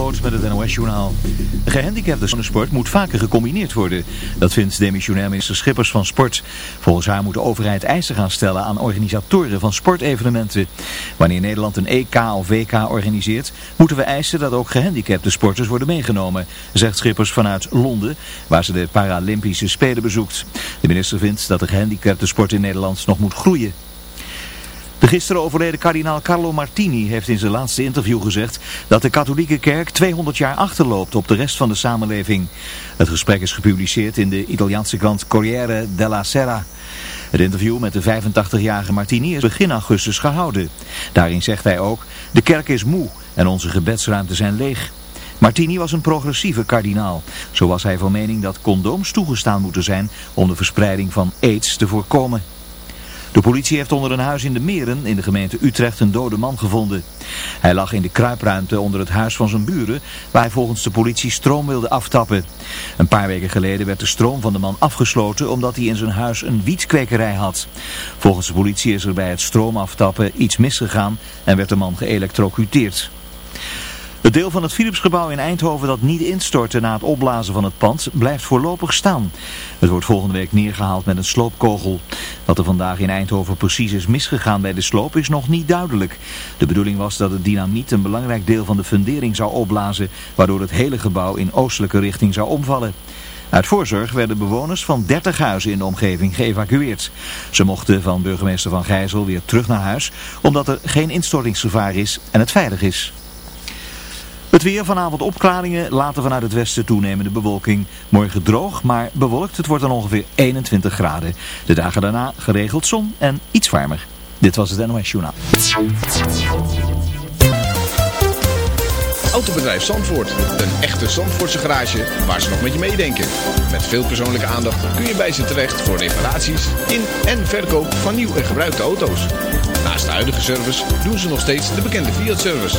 Met het NOS-journaal. De gehandicapte sport moet vaker gecombineerd worden. Dat vindt demissionair minister Schippers van Sport. Volgens haar moet de overheid eisen gaan stellen aan organisatoren van sportevenementen. Wanneer Nederland een EK of WK organiseert, moeten we eisen dat ook gehandicapte sporters worden meegenomen, zegt Schippers vanuit Londen, waar ze de Paralympische Spelen bezoekt. De minister vindt dat de gehandicapte sport in Nederland nog moet groeien. De gisteren overleden kardinaal Carlo Martini heeft in zijn laatste interview gezegd dat de katholieke kerk 200 jaar achterloopt op de rest van de samenleving. Het gesprek is gepubliceerd in de Italiaanse krant Corriere della Sera. Het interview met de 85-jarige Martini is begin augustus gehouden. Daarin zegt hij ook, de kerk is moe en onze gebedsruimten zijn leeg. Martini was een progressieve kardinaal. Zo was hij van mening dat condooms toegestaan moeten zijn om de verspreiding van aids te voorkomen. De politie heeft onder een huis in de Meren in de gemeente Utrecht een dode man gevonden. Hij lag in de kruipruimte onder het huis van zijn buren, waar hij volgens de politie stroom wilde aftappen. Een paar weken geleden werd de stroom van de man afgesloten omdat hij in zijn huis een wietkwekerij had. Volgens de politie is er bij het stroomaftappen iets misgegaan en werd de man geëlectrocuteerd. Het deel van het Philipsgebouw in Eindhoven dat niet instortte na het opblazen van het pand blijft voorlopig staan. Het wordt volgende week neergehaald met een sloopkogel. Wat er vandaag in Eindhoven precies is misgegaan bij de sloop is nog niet duidelijk. De bedoeling was dat het dynamiet een belangrijk deel van de fundering zou opblazen, waardoor het hele gebouw in oostelijke richting zou omvallen. Uit voorzorg werden bewoners van 30 huizen in de omgeving geëvacueerd. Ze mochten van burgemeester Van Gijzel weer terug naar huis, omdat er geen instortingsgevaar is en het veilig is. Het weer vanavond opklaringen, later vanuit het westen toenemende bewolking. Morgen droog, maar bewolkt. Het wordt dan ongeveer 21 graden. De dagen daarna geregeld zon en iets warmer. Dit was het NOS Journaal. Autobedrijf Zandvoort. Een echte Zandvoortse garage waar ze nog met je meedenken. Met veel persoonlijke aandacht kun je bij ze terecht voor reparaties in en verkoop van nieuw en gebruikte auto's. Naast de huidige service doen ze nog steeds de bekende Fiat-service.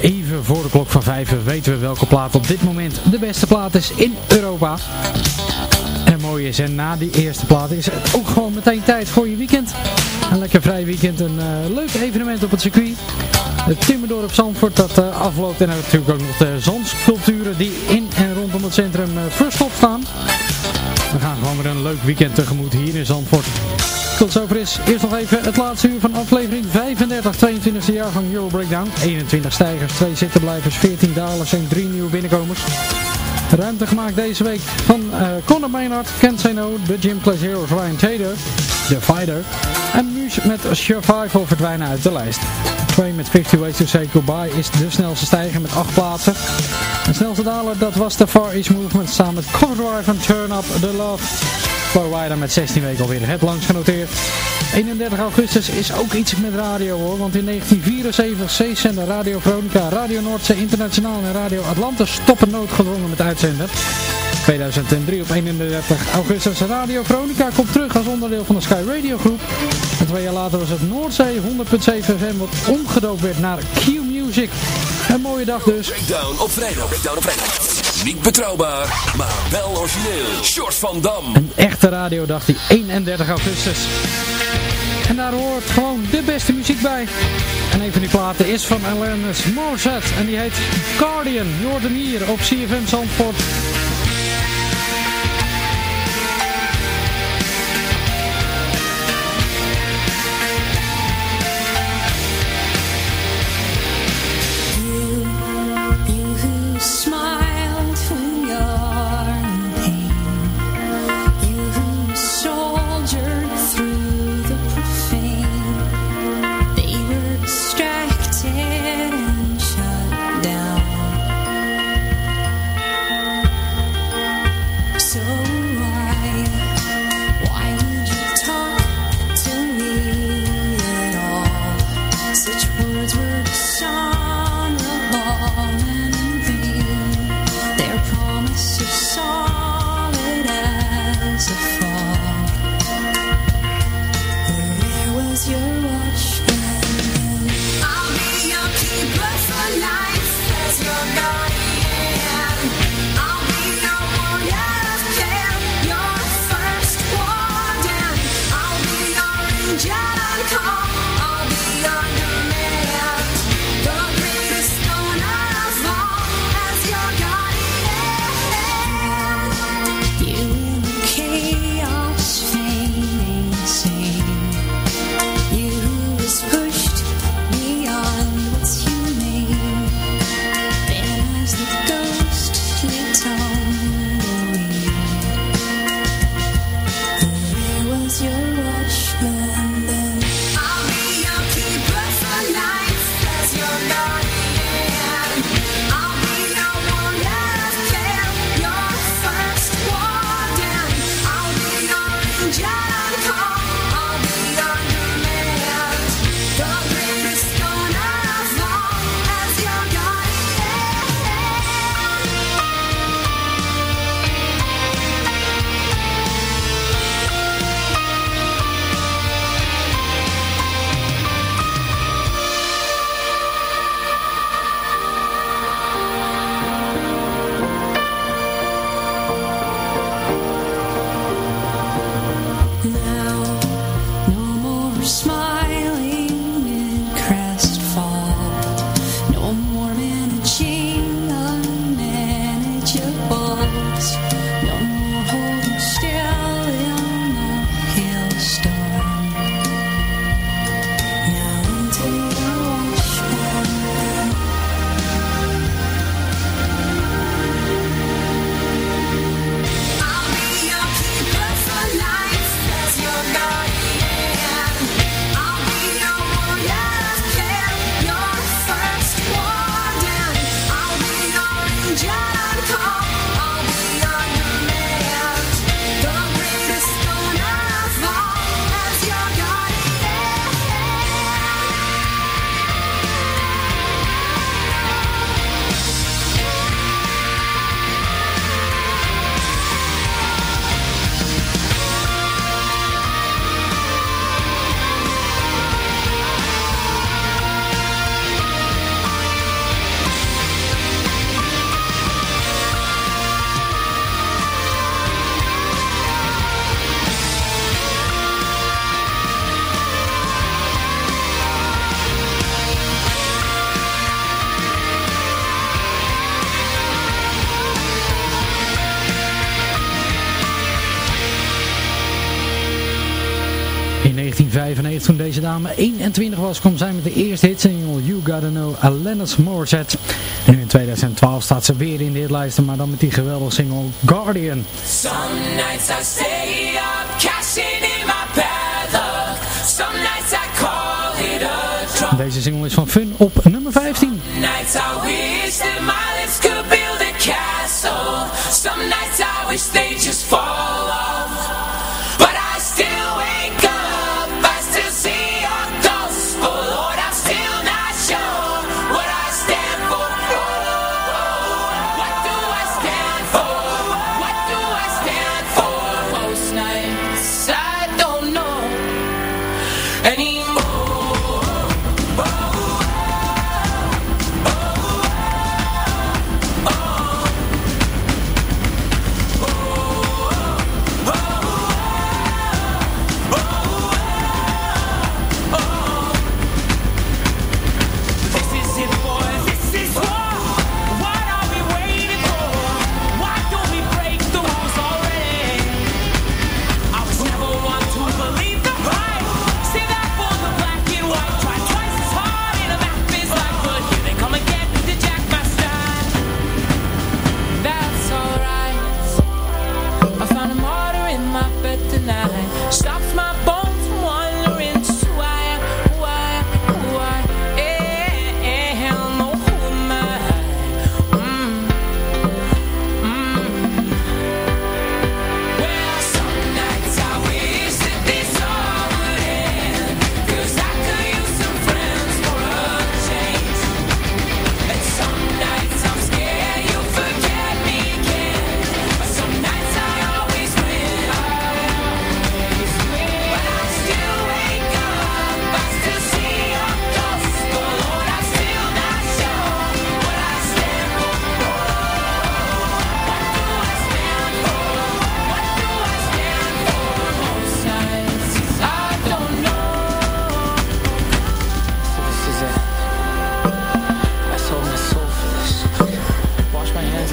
Even voor de klok van 5 weten we welke plaat op dit moment de beste plaat is in Europa. En het mooie is, en na die eerste plaat is het ook gewoon meteen tijd voor je weekend. Een lekker vrij weekend, een eh, leuk evenement op het circuit. Het Timmerdorp Zandvoort dat eh, afloopt en natuurlijk ook nog de zandsculpturen die in en rondom het centrum uh, verstopt staan. We gaan gewoon weer een leuk weekend tegemoet hier in Zandvoort. Tot zover is eerst nog even het laatste uur van aflevering 35, 22e jaar van Euro Breakdown. 21 stijgers, 2 zittenblijvers, 14 dalers en 3 nieuwe binnenkomers. Ruimte gemaakt deze week van uh, Conor Maynard, Kent Say No, de Gym Class Heroes Ryan Taylor, The Fighter. En Muse met Survival verdwijnen uit de lijst. 2 met 50 Ways to Say Goodbye is de snelste stijger met 8 plaatsen. De snelste daler dat was de Far East Movement samen met Cover Drive en Turn Up The Love. Flowrider met 16 weken alweer het langst genoteerd. 31 augustus is ook iets met radio hoor, want in 1974 C-zender Radio Veronica, Radio Noordzee Internationaal en Radio Atlantis stoppen noodgedwongen met uitzenden. 2003 op 31 augustus Radio Veronica komt terug als onderdeel van de Sky Radio groep. En twee jaar later was het Noordzee 100.7 FM wat omgedoopt werd naar Q-Music. Een mooie dag dus. Breakdown op vrijdag. Breakdown op vrijdag. Niet betrouwbaar, maar wel origineel. Short van Dam. Een echte radiodag die 31 augustus. En daar hoort gewoon de beste muziek bij. En een van die platen is van Alanis Morissette. En die heet Guardian. Je hoort hem hier op CFM Zandvoort. Toen deze dame 21 was, kwam zij met de eerste hitsingle You Gotta Know Alanis Morissette. En nu in 2012 staat ze weer in de hitlijsten, maar dan met die geweldige single Guardian. Some nights I stay up, cashing in my bad luck. Some nights I call it a drop. Deze single is van Fun op nummer 15. Nights I wish that my lips could build a castle. Some nights I wish they just fall off.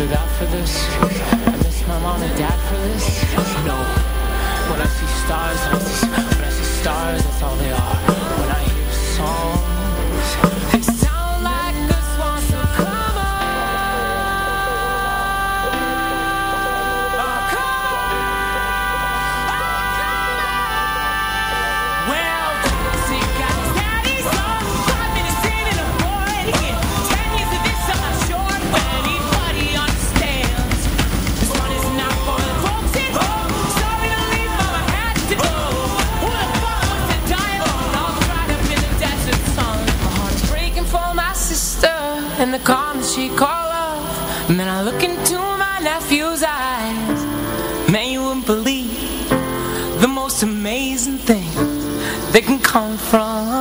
stood out for this. I miss my mom and dad for this. No, when I see stars, I see, when I see stars, that's all they are. When I hear songs. she call up, Man, I look into my nephew's eyes. Man, you wouldn't believe The most amazing thing They can come from.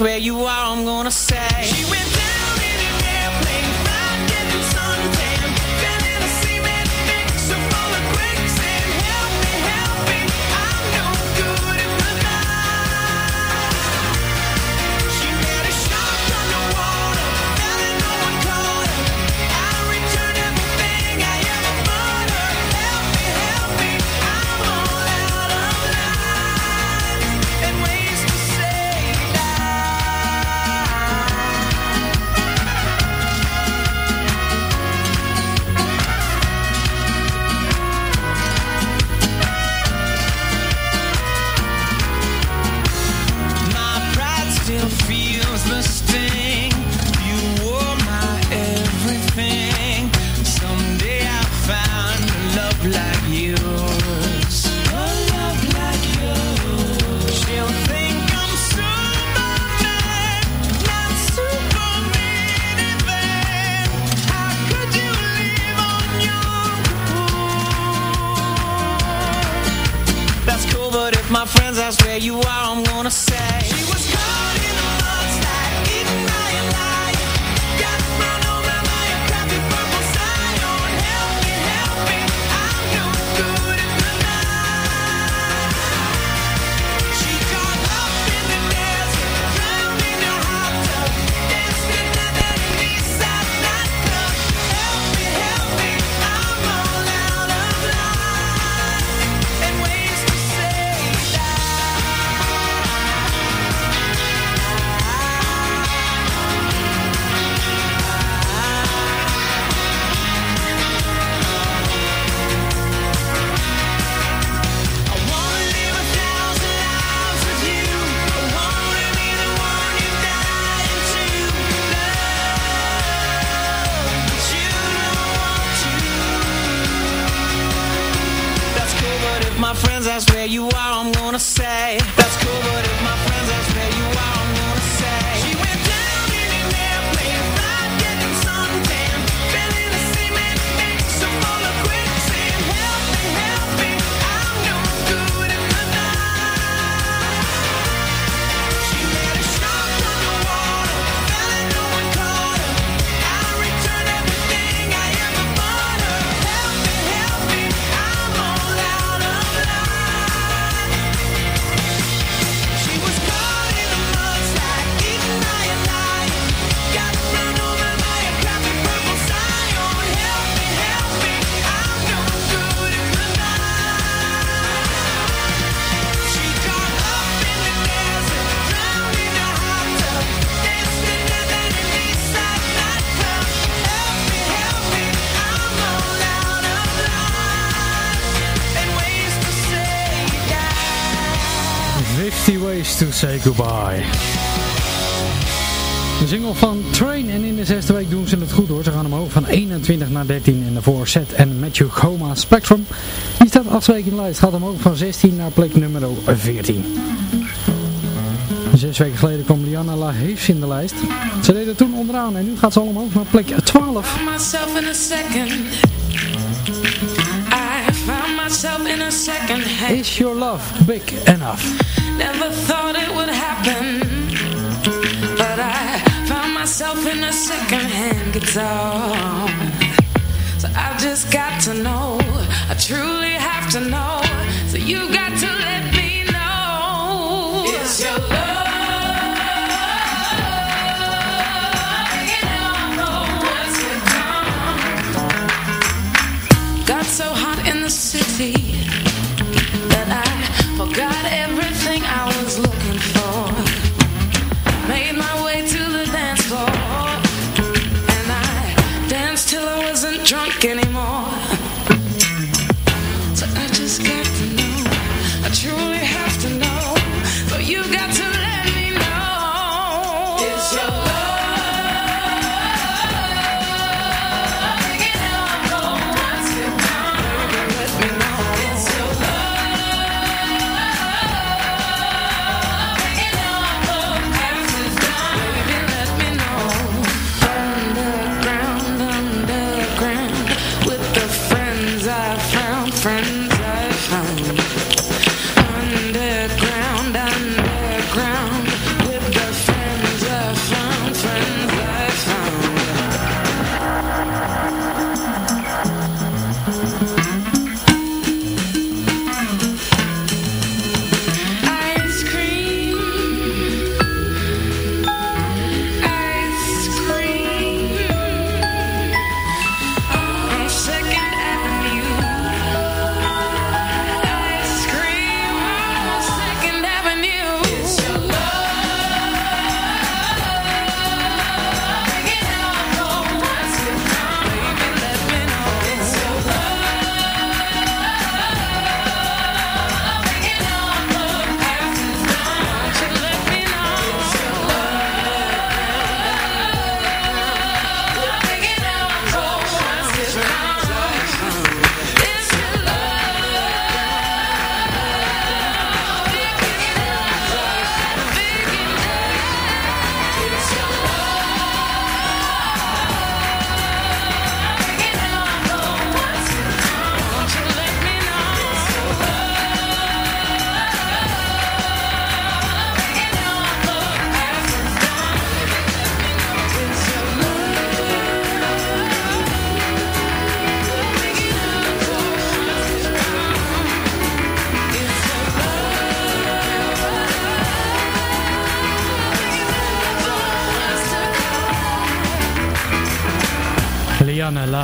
where you are. zesde week doen ze het goed hoor. Ze gaan omhoog van 21 naar 13 in de voorzet en Matthew Coma Spectrum. Die staat acht weken in de lijst. Gaat omhoog van 16 naar plek nummer 14. Zes weken geleden kwam Liana La heeft in de lijst. Ze deden toen onderaan en nu gaat ze al omhoog naar plek 12. Is your love big enough? Never thought it would happen, but I... myself in a secondhand guitar. So I just got to know, I truly have to know. So you got to let me know. It's your love. Don't know to. Got so hot in the city that I forgot everything I was looking for. Made my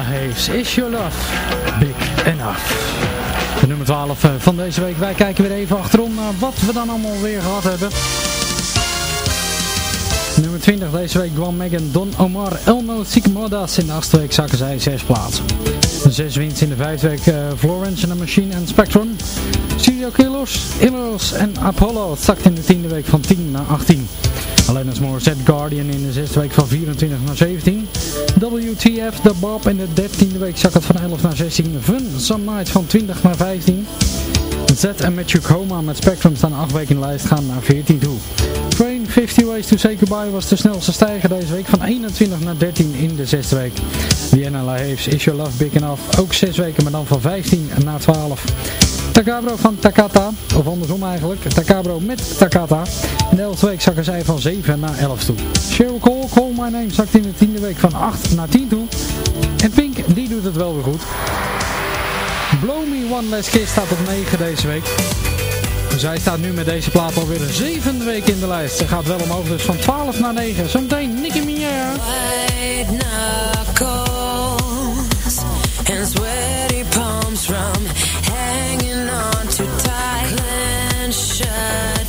Hayes, Is Your Love Big Enough? De nummer 12 eh, van deze week. Wij kijken weer even achterom naar wat we dan allemaal weer gehad hebben. Nummer 20 deze week kwam Megan Don Omar Elmo Sigmodas. In de achtste week zakken zij zes plaatsen. Zes winst in de vijfde week uh, Florence and the Machine en Spectrum. Studio Killers, Illos en Apollo zakt in de tiende week van 10 naar 18. Alleen als Morissette Guardian in de zesde week van 24 naar 17. WTF, The Bob in de dertiende week zakt het van 11 naar 16. Fun, Some Nights van 20 naar 15. Z en Matthew Coma met Spectrum staan 8 weken in de lijst gaan naar 14 toe. Train 50 Ways to Say Goodbye was de snelste stijger deze week van 21 naar 13 in de zesde week. Vienna La Heves, Is Your Love Big Enough, ook 6 weken maar dan van 15 naar 12. Takabro van Takata, of andersom eigenlijk, Takabro met Takata. In de 11e week zakken zij van 7 naar 11 toe. Cheryl Cole, Call My Name, zakt in de tiende week van 8 naar 10 toe. En Pink, die doet het wel weer goed. Blow Me One Less Kiss staat op 9 deze week. Zij staat nu met deze plaat alweer een zevende week in de lijst. Ze gaat wel omhoog, dus van 12 naar 9. Zometeen Nicky Minaj. White knuckles and sweaty palms from sunshine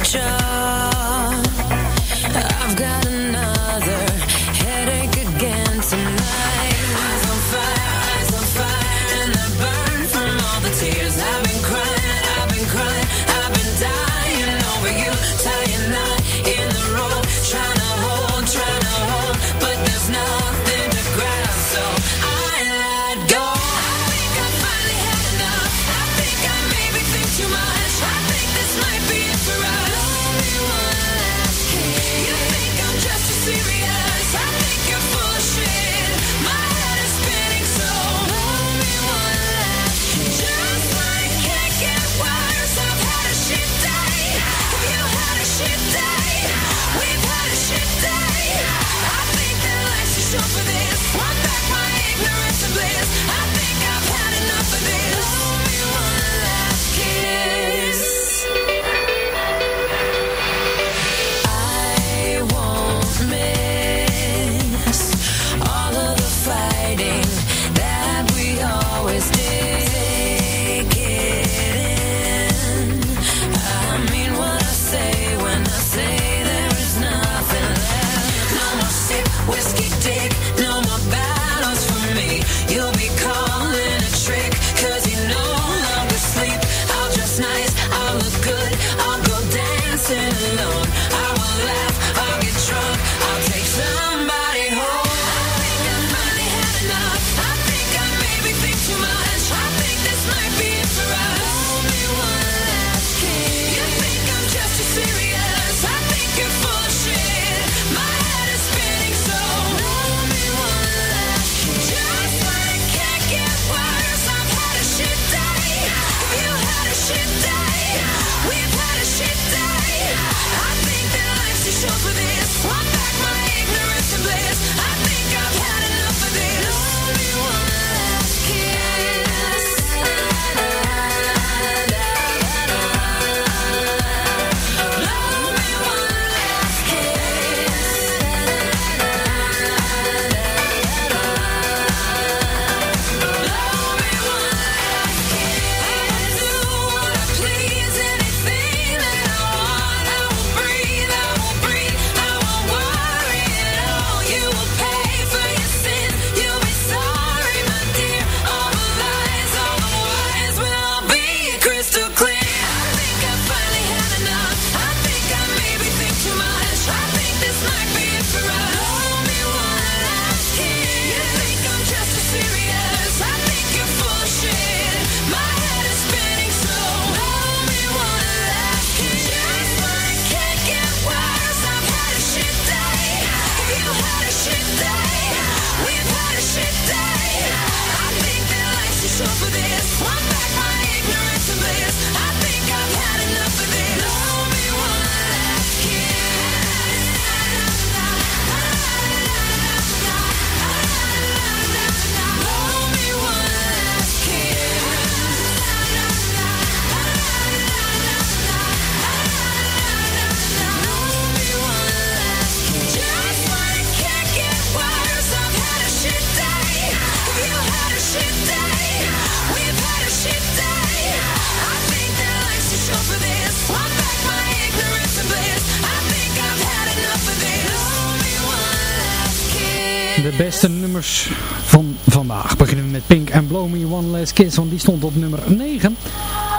de beste nummers van vandaag. Beginnen we met Pink and Blow Me One Last Kiss, want die stond op nummer 9.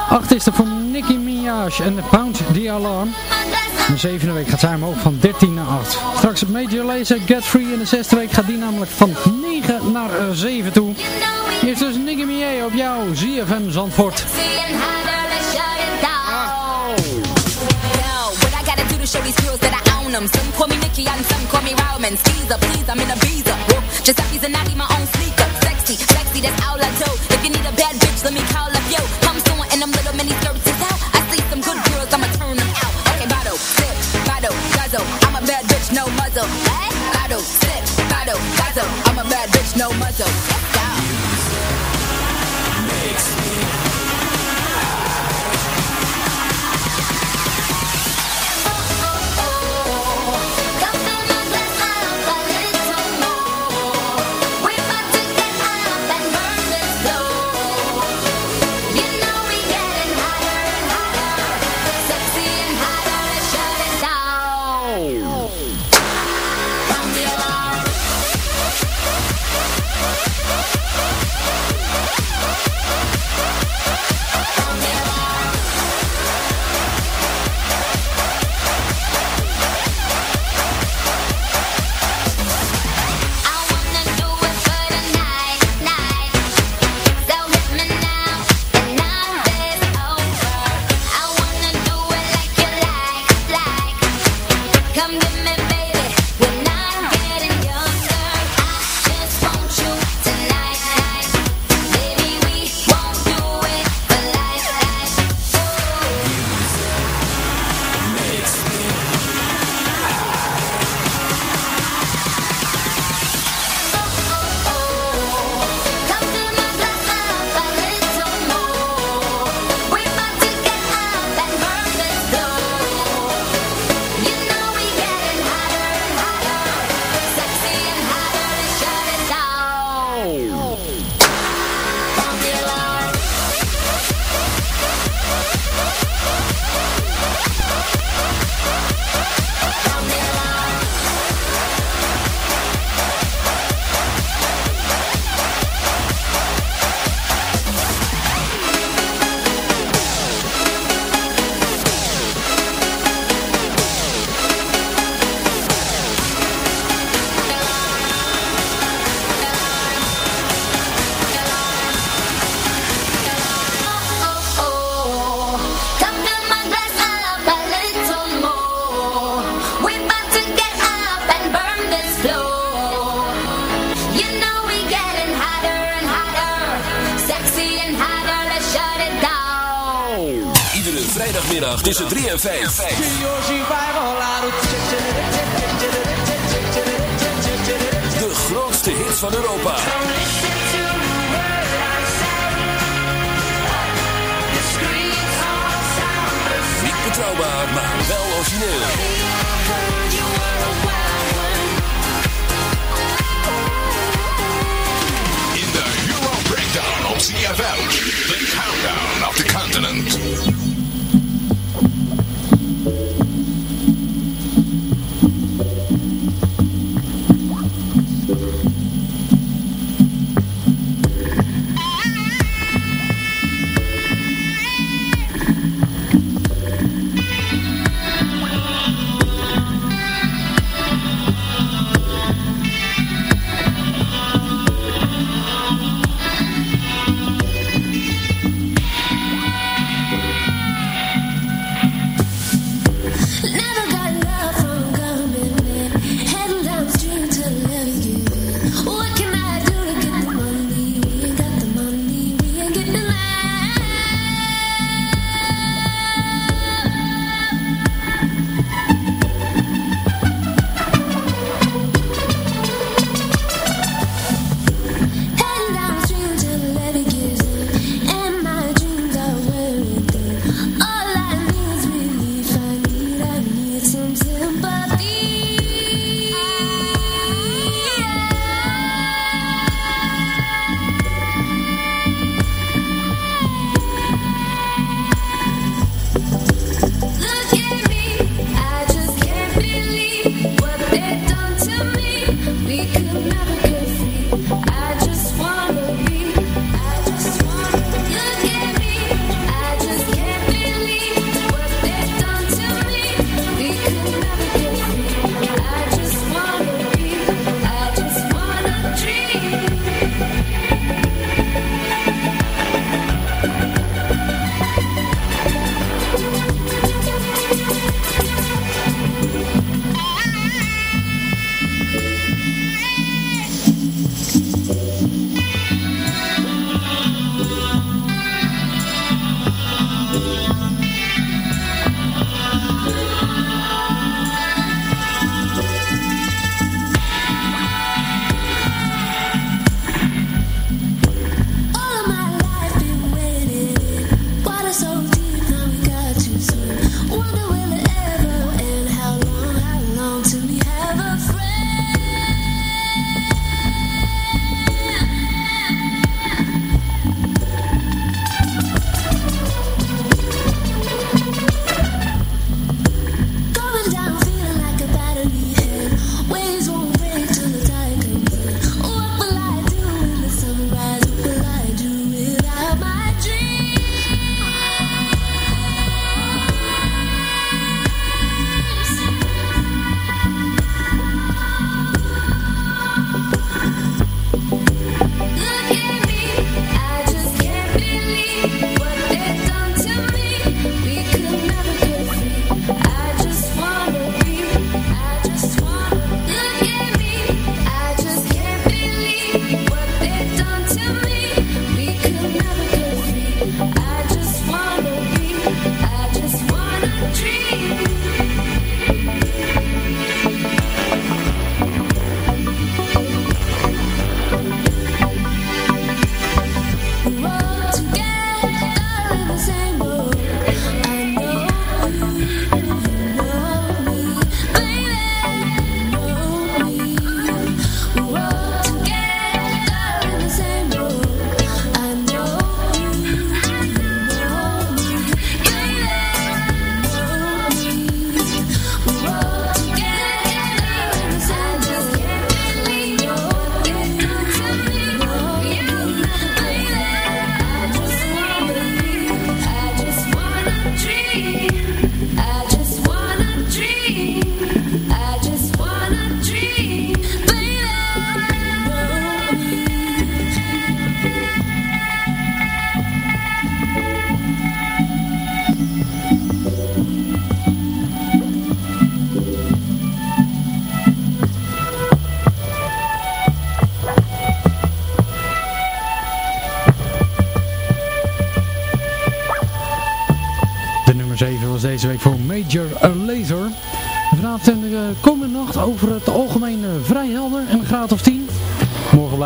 8 is er voor Nicki Minaj en Pound the Alarm. De zevende week gaat zij omhoog van 13 naar 8. Straks op Major Lazer Get Free in de zesde week gaat die namelijk van 9 naar eh, 7 toe. Eerst dus Nicki Minaj op jou, ZFM Zandvoort. Show these girls that I them. Some call me Nikki and some call me Roman. Skeezer, please, I'm in a visa. Up these and I my own sneaker. Sexy, sexy, that's all I do. If you need a bad bitch, let me call up yo. Come soon in them little mini is out. I see some good girls, I'ma turn them out. Okay, bottle, sip, bottle, guzzle. I'm a bad bitch, no muzzle. Bottle, sip, bottle, guzzle. I'm a bad bitch, no muzzle.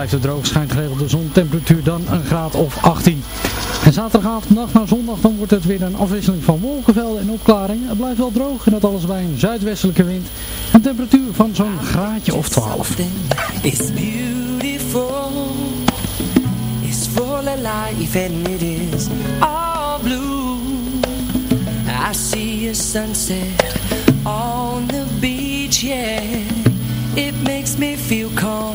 blijft het droog, schijnt geregeld de zon. Temperatuur dan een graad of 18. En zaterdagavond, nacht naar zondag, dan wordt het weer een afwisseling van wolkenvelden en opklaringen. Het blijft wel droog en dat alles bij een zuidwestelijke wind. Een temperatuur van zo'n graadje of 12. It's beautiful, it's full of life and it is all blue. I see a sunset on the beach, yeah. It makes me feel calm.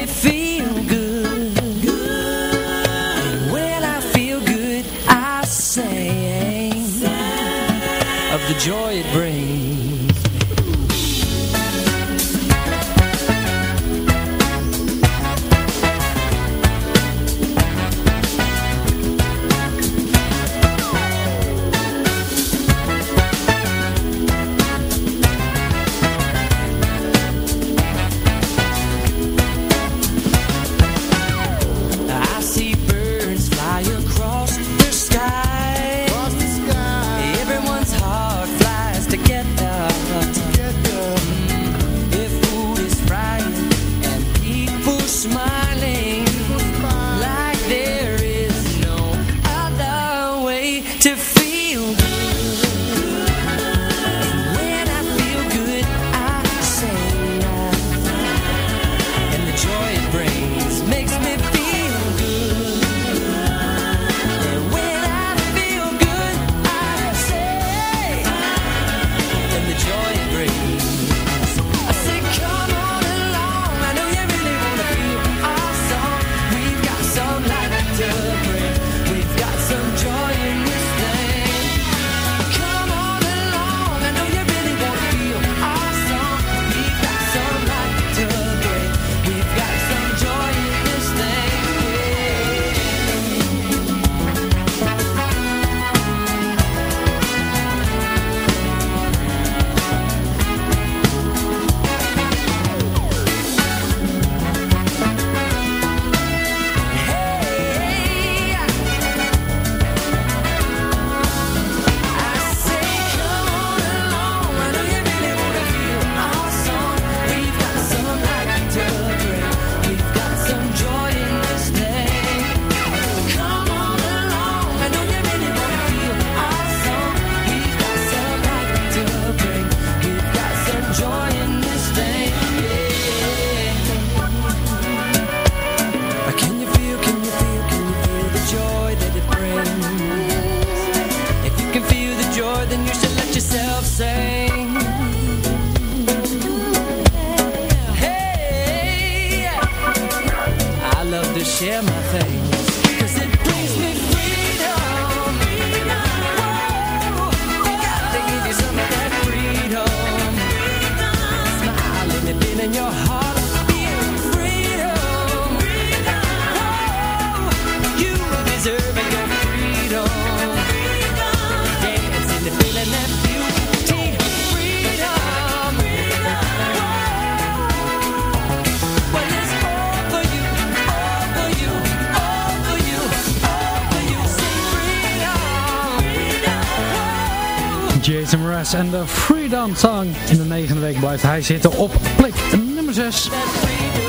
En de Freedom Song. In de negende week blijft hij zitten op plek nummer 6.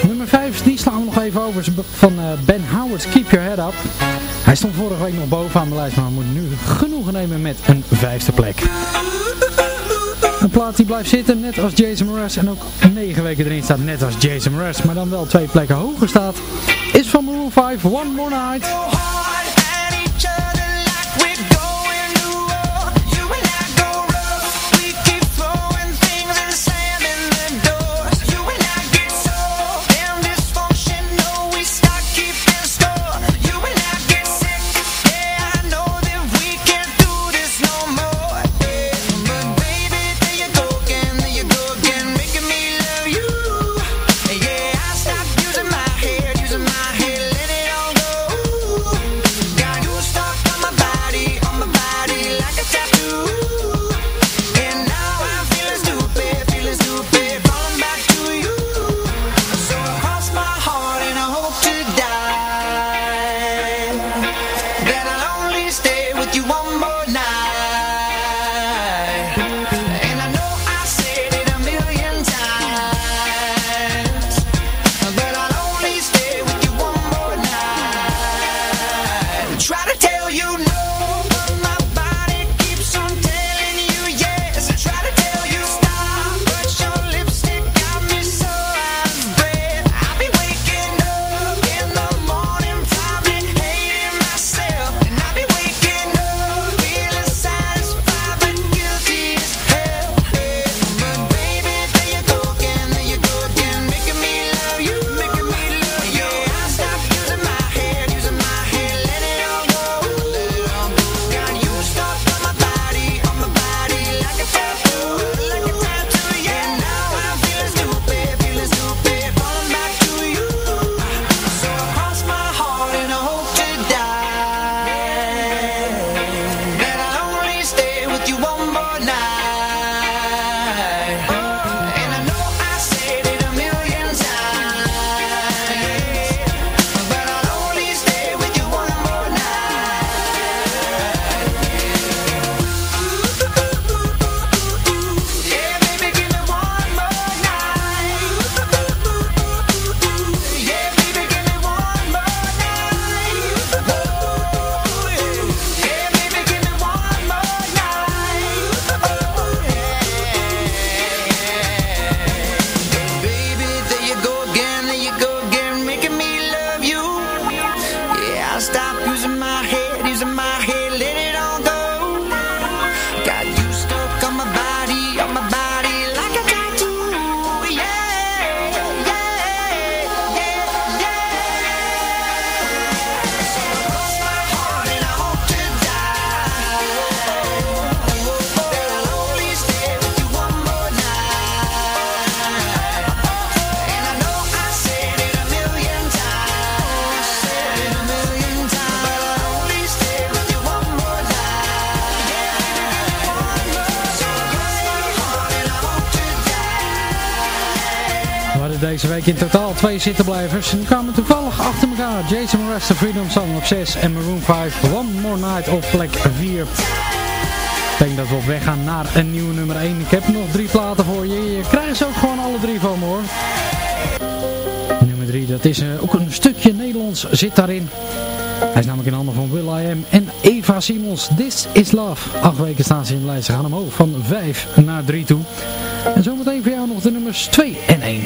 Nummer 5, die slaan we nog even over, van eh, Ben Howard, Keep Your Head Up. Hij stond vorige week nog bovenaan de lijst, maar moet nu genoegen nemen met een vijfde plek. Een plaat die blijft zitten, net als Jason Mraz. En ook 9 weken erin staat, net als Jason Mraz. Maar dan wel twee plekken hoger staat. Is van Maroon 5, One More Night. week in totaal twee zittenblijvers. En die kwamen toevallig achter elkaar. Jason Mraz, The Freedom Song op 6 en Maroon 5, One More Night op plek 4. Ik denk dat we op weg gaan naar een nieuwe nummer 1. Ik heb nog drie platen voor je. Je krijgt ze ook gewoon alle drie van me hoor. 3. Dat is eh, ook een stukje Nederlands zit daarin. Hij is namelijk in handen van Will I Am en Eva Simons. This is Love. Acht weken staan ze in de lijst. Ze gaan omhoog van 5 naar 3 toe. En zometeen voor jou nog de nummers 2 en 1.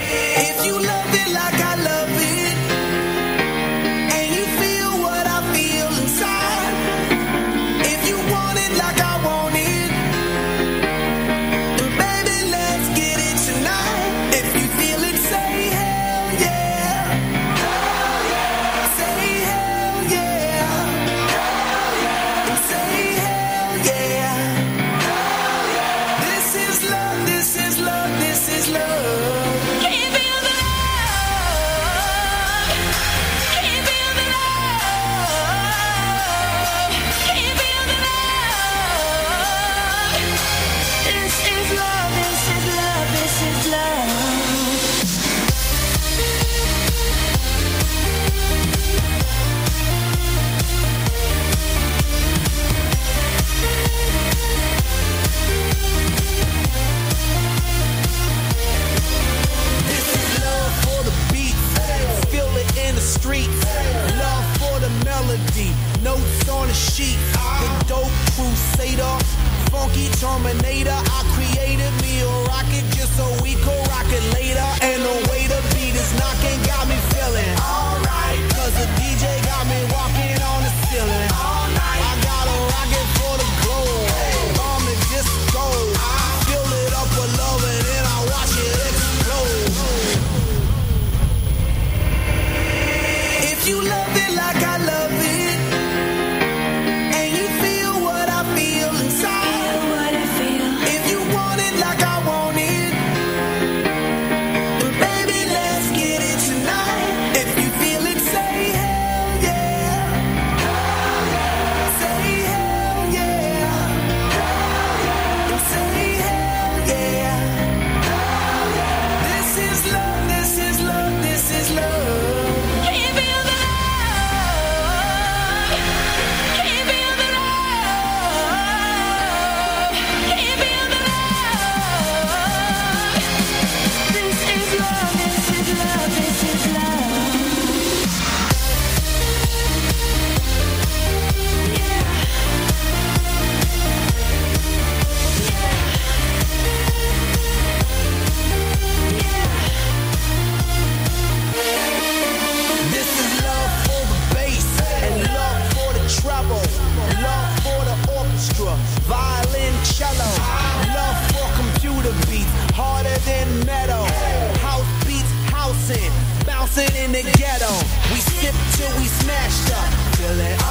the ghetto. We sip till we smashed up. Feel it.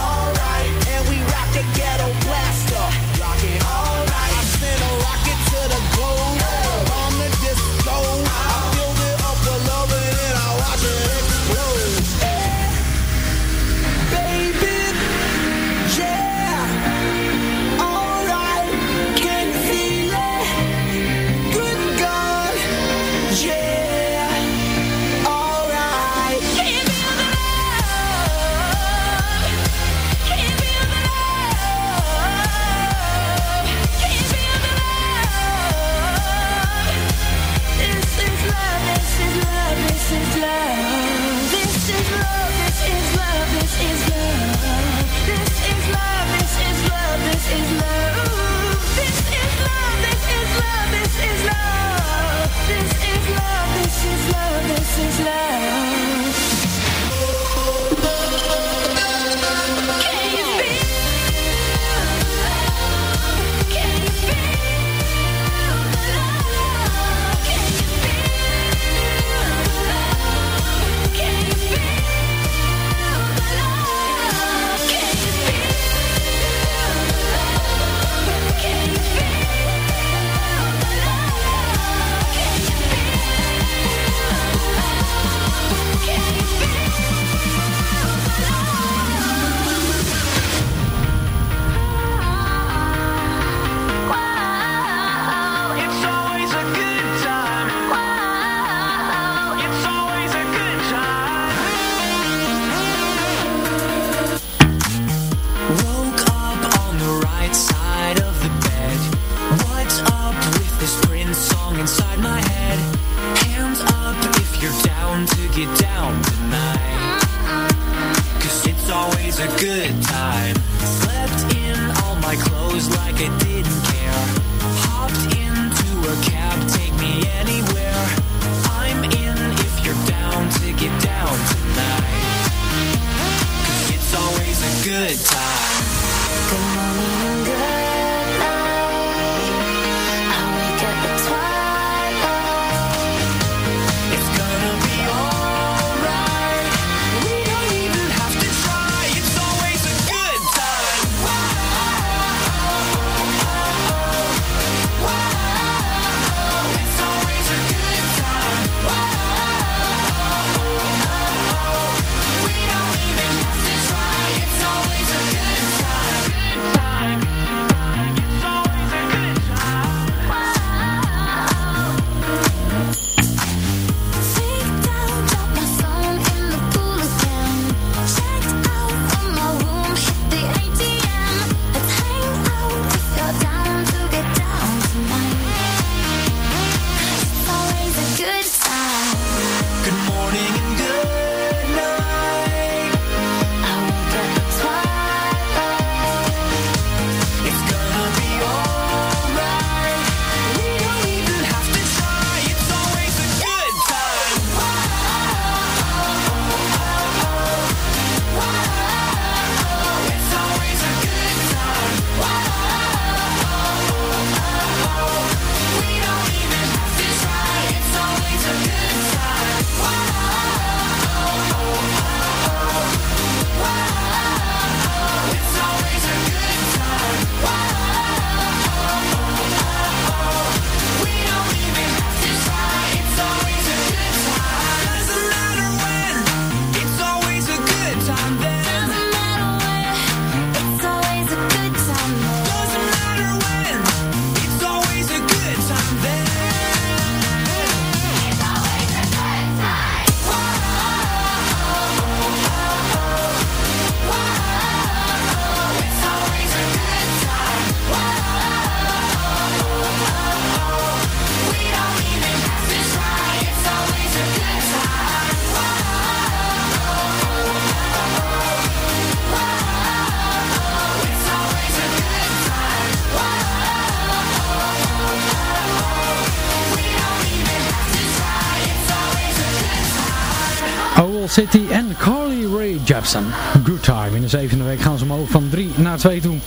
Good time. In de zevende week gaan ze omhoog van 3 naar 2 toe.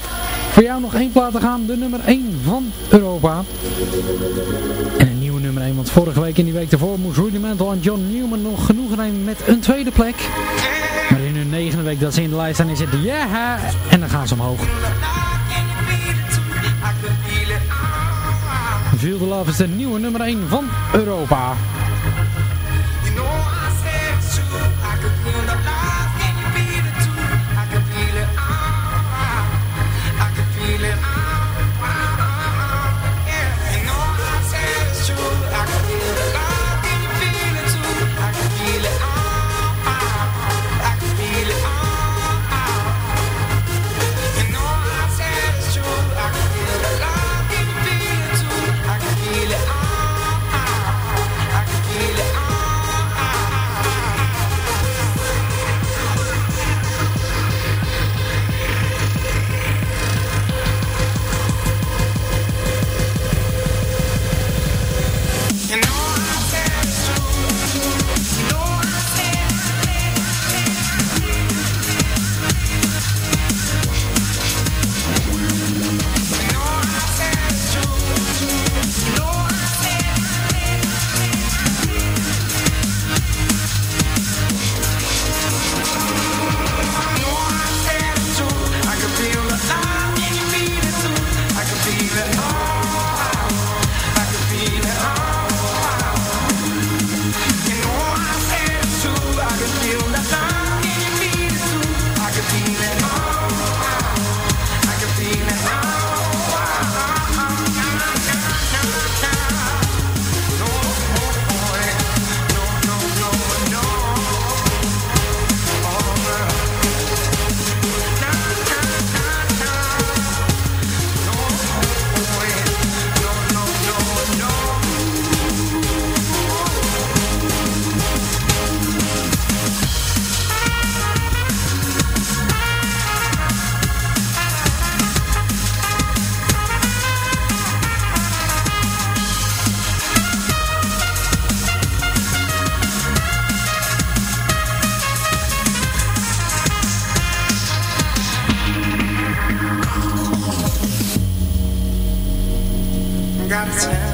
Voor jou nog één plaat te gaan. De nummer 1 van Europa. En een nieuwe nummer 1. Want vorige week en die week ervoor moest Rudimental en John Newman nog genoegen nemen met een tweede plek. Maar in hun negende week dat ze in de lijst staan is het ja. Yeah! En dan gaan ze omhoog. Feel the Love is de nieuwe nummer 1 van Europa. got time.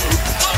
Oh.